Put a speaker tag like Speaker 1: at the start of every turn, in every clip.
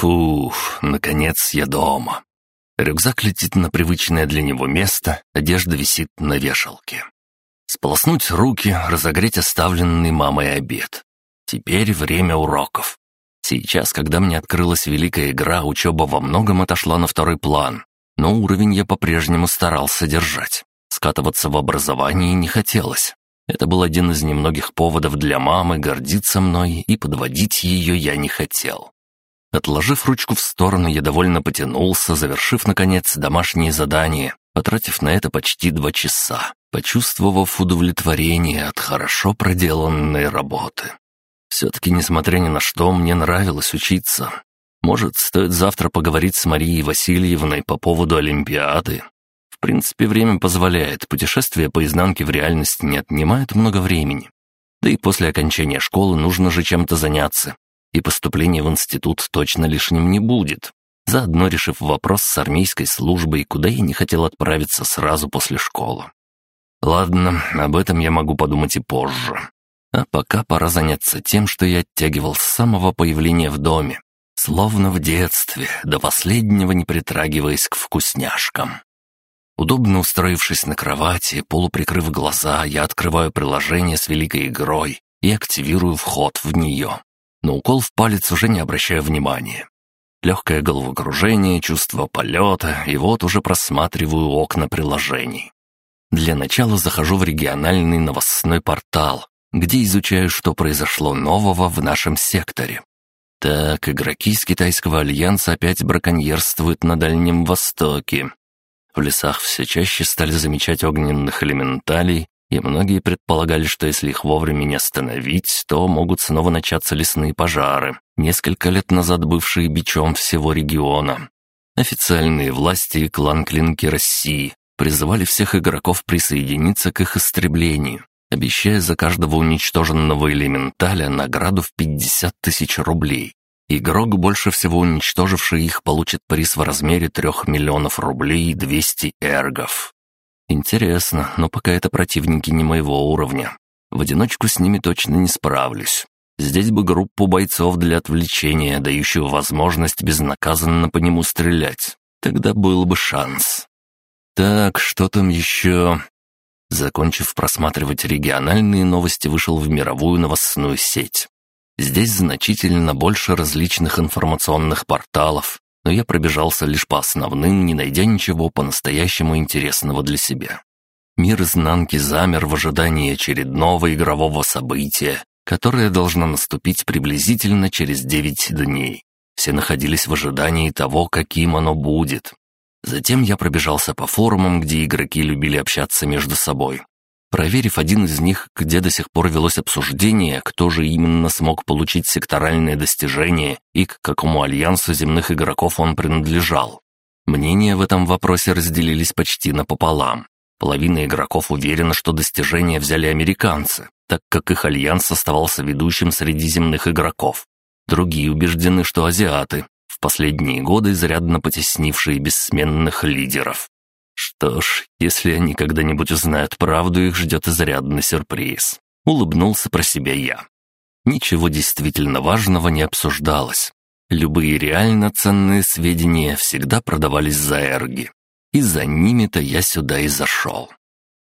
Speaker 1: Фух, наконец я дома. Рюкзак летит на привычное для него место, одежда висит на вешалке. Сполоснуть руки, разогреть оставленный мамой обед. Теперь время уроков. Сейчас, когда мне открылась великая игра, учеба во многом отошла на второй план, но уровень я по-прежнему старался держать. Скатываться в образовании не хотелось. Это был один из немногих поводов для мамы гордиться мной, и подводить ее я не хотел. Отложив ручку в сторону, я довольно потянулся, завершив, наконец, домашнее задание, потратив на это почти два часа, почувствовав удовлетворение от хорошо проделанной работы. Все-таки, несмотря ни на что, мне нравилось учиться. Может, стоит завтра поговорить с Марией Васильевной по поводу Олимпиады. В принципе, время позволяет, путешествия по изнанке в реальности не отнимают много времени. Да и после окончания школы нужно же чем-то заняться, и поступление в институт точно лишним не будет. Заодно решив вопрос с армейской службой, куда я не хотел отправиться сразу после школы. Ладно, об этом я могу подумать и позже. А пока пора заняться тем, что я оттягивал с самого появления в доме. Словно в детстве, до последнего не притрагиваясь к вкусняшкам. Удобно устроившись на кровати, полуприкрыв глаза, я открываю приложение с великой игрой и активирую вход в нее. На укол в палец уже не обращая внимания. Легкое головокружение, чувство полета, и вот уже просматриваю окна приложений. Для начала захожу в региональный новостной портал, где изучаю, что произошло нового в нашем секторе. Так, игроки из Китайского альянса опять браконьерствуют на Дальнем Востоке. В лесах все чаще стали замечать огненных элементалей, и многие предполагали, что если их вовремя не остановить, то могут снова начаться лесные пожары, несколько лет назад бывшие бичом всего региона. Официальные власти и клан Клинки России призывали всех игроков присоединиться к их истреблению, обещая за каждого уничтоженного элементаля награду в 50 тысяч рублей. Игрок, больше всего уничтоживший их, получит приз в размере 3 миллионов рублей и 200 эргов. Интересно, но пока это противники не моего уровня. В одиночку с ними точно не справлюсь. Здесь бы группу бойцов для отвлечения, дающую возможность безнаказанно по нему стрелять. Тогда был бы шанс. Так, что там еще? Закончив просматривать региональные новости, вышел в мировую новостную сеть. Здесь значительно больше различных информационных порталов, но я пробежался лишь по основным, не найдя ничего по-настоящему интересного для себя. Мир изнанки замер в ожидании очередного игрового события, которое должно наступить приблизительно через девять дней. Все находились в ожидании того, каким оно будет. Затем я пробежался по форумам, где игроки любили общаться между собой. Проверив один из них, где до сих пор велось обсуждение, кто же именно смог получить секторальное достижение и к какому альянсу земных игроков он принадлежал. Мнения в этом вопросе разделились почти напополам. Половина игроков уверена, что достижения взяли американцы, так как их альянс оставался ведущим среди земных игроков. Другие убеждены, что азиаты, в последние годы изрядно потеснившие бессменных лидеров. Что ж, если они когда-нибудь узнают правду, их ждет изрядный сюрприз. Улыбнулся про себя я. Ничего действительно важного не обсуждалось. Любые реально ценные сведения всегда продавались за эрги. И за ними-то я сюда и зашел.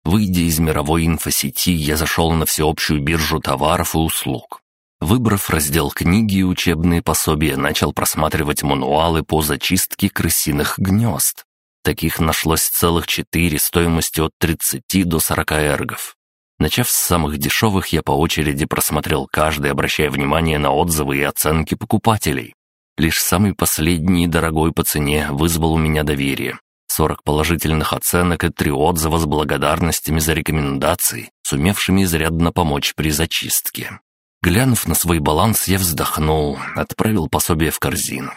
Speaker 1: Выйдя из мировой инфосети, я зашел на всеобщую биржу товаров и услуг. Выбрав раздел книги и учебные пособия, начал просматривать мануалы по зачистке крысиных гнезд. Таких нашлось целых четыре стоимостью от 30 до 40 эргов. Начав с самых дешевых, я по очереди просмотрел каждый, обращая внимание на отзывы и оценки покупателей. Лишь самый последний дорогой по цене вызвал у меня доверие. 40 положительных оценок и три отзыва с благодарностями за рекомендации, сумевшими изрядно помочь при зачистке. Глянув на свой баланс, я вздохнул, отправил пособие в корзину.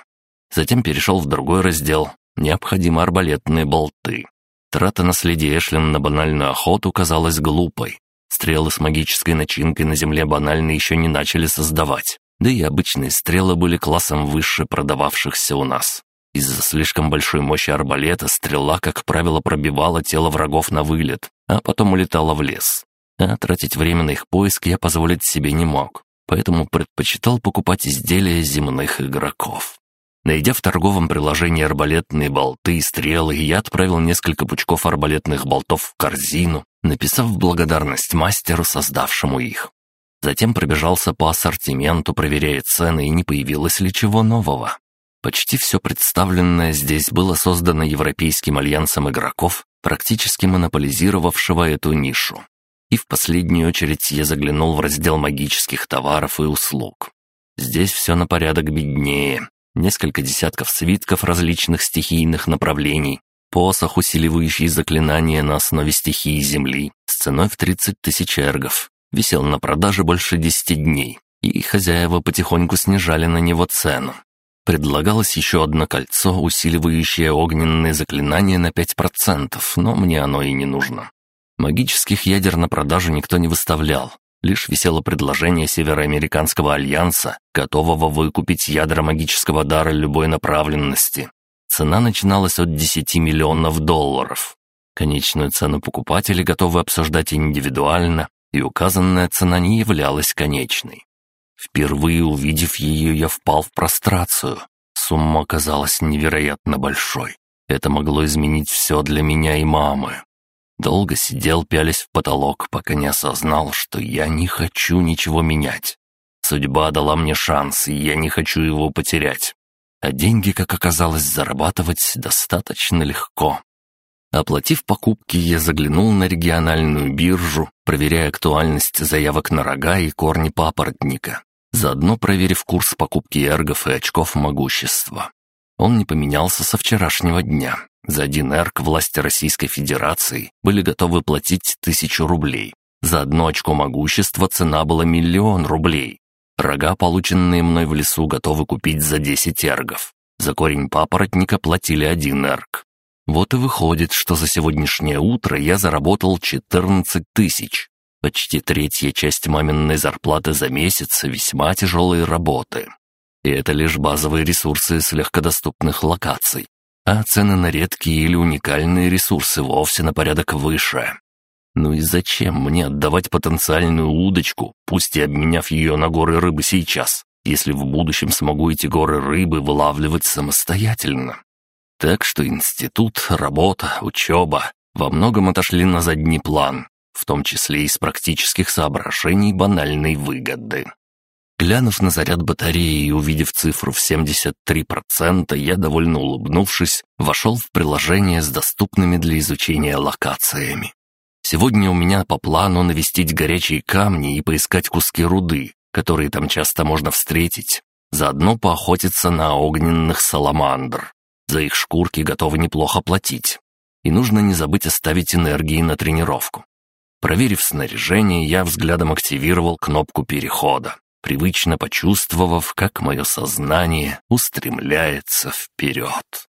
Speaker 1: Затем перешел в другой раздел, Необходимы арбалетные болты. Трата наследия Эшлин на банальную охоту казалась глупой. Стрелы с магической начинкой на земле банально еще не начали создавать. Да и обычные стрелы были классом выше продававшихся у нас. Из-за слишком большой мощи арбалета стрела, как правило, пробивала тело врагов на вылет, а потом улетала в лес. А тратить время на их поиск я позволить себе не мог, поэтому предпочитал покупать изделия земных игроков. Найдя в торговом приложении арбалетные болты и стрелы, я отправил несколько пучков арбалетных болтов в корзину, написав благодарность мастеру, создавшему их. Затем пробежался по ассортименту, проверяя цены и не появилось ли чего нового. Почти все представленное здесь было создано Европейским альянсом игроков, практически монополизировавшего эту нишу. И в последнюю очередь я заглянул в раздел магических товаров и услуг. Здесь все на порядок беднее. Несколько десятков свитков различных стихийных направлений, посох, усиливающий заклинания на основе стихии Земли, с ценой в 30 тысяч эргов, висел на продаже больше 10 дней, и хозяева потихоньку снижали на него цену. Предлагалось еще одно кольцо, усиливающее огненные заклинания на 5%, но мне оно и не нужно. Магических ядер на продажу никто не выставлял. Лишь висело предложение Североамериканского альянса, готового выкупить ядра магического дара любой направленности. Цена начиналась от 10 миллионов долларов. Конечную цену покупатели готовы обсуждать индивидуально, и указанная цена не являлась конечной. Впервые увидев ее, я впал в прострацию. Сумма оказалась невероятно большой. Это могло изменить все для меня и мамы. Долго сидел, пялись в потолок, пока не осознал, что я не хочу ничего менять. Судьба дала мне шанс, и я не хочу его потерять. А деньги, как оказалось, зарабатывать достаточно легко. Оплатив покупки, я заглянул на региональную биржу, проверяя актуальность заявок на рога и корни папоротника заодно проверив курс покупки эргов и очков могущества. Он не поменялся со вчерашнего дня. За один эрг власти Российской Федерации были готовы платить тысячу рублей. За одно очко могущества цена была миллион рублей. Рога, полученные мной в лесу, готовы купить за 10 эргов. За корень папоротника платили один эрг. Вот и выходит, что за сегодняшнее утро я заработал 14 тысяч. Почти третья часть маминой зарплаты за месяц весьма тяжелые работы. И это лишь базовые ресурсы с легкодоступных локаций. А цены на редкие или уникальные ресурсы вовсе на порядок выше. Ну и зачем мне отдавать потенциальную удочку, пусть и обменяв ее на горы рыбы сейчас, если в будущем смогу эти горы рыбы вылавливать самостоятельно? Так что институт, работа, учеба во многом отошли на задний план, в том числе из практических соображений банальной выгоды. Глянув на заряд батареи и увидев цифру в 73%, я, довольно улыбнувшись, вошел в приложение с доступными для изучения локациями. Сегодня у меня по плану навестить горячие камни и поискать куски руды, которые там часто можно встретить, заодно поохотиться на огненных саламандр. За их шкурки готовы неплохо платить. И нужно не забыть оставить энергии на тренировку. Проверив снаряжение, я взглядом активировал кнопку перехода, привычно почувствовав, как мое сознание устремляется вперед.